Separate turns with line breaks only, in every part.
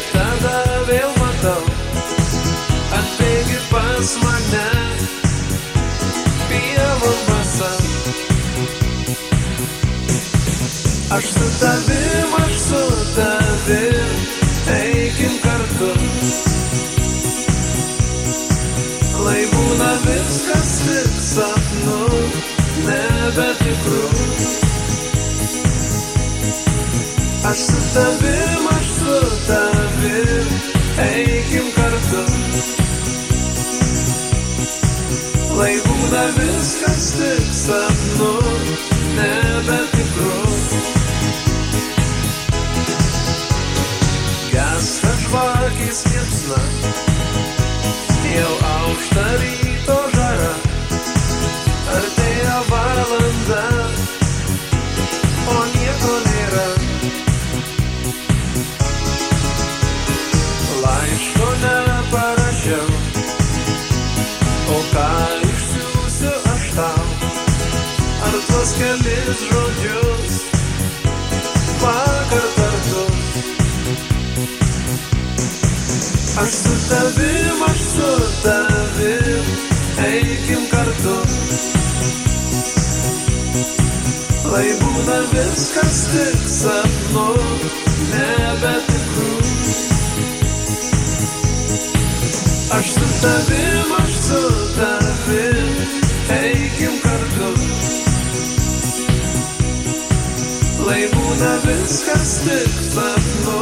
ir tada vėl matau, atbėgi pas mane, pievų masa. Aš su tavim, aš su tavim, eikim kartu. Lai būna viskas tik sapnu, nebetikrų. Aš su tavim. Lai būna viskas tik sapnu, tuos kelis žodžius vakar tartus. Aš su tavim, aš su tavim, eikim kartu. Lai būna viskas tik sapnu, nebetikru. Aš su tavim, aš su tavim, Lai būna viskas tik sapnu,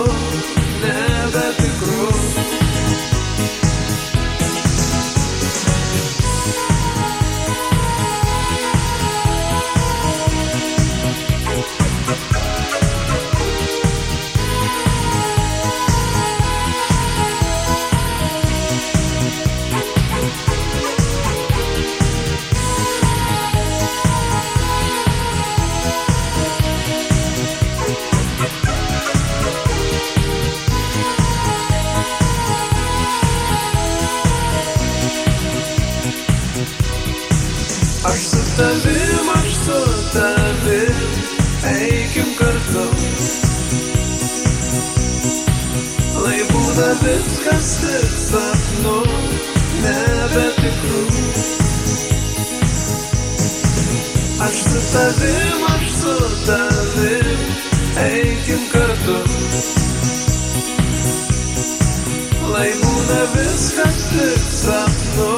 eikim kartu. Lai būna viskas tik sapnu, nebetikru. Aš su tavim, aš su tavim, eikim kartu. Lai būna viskas tik sapnu.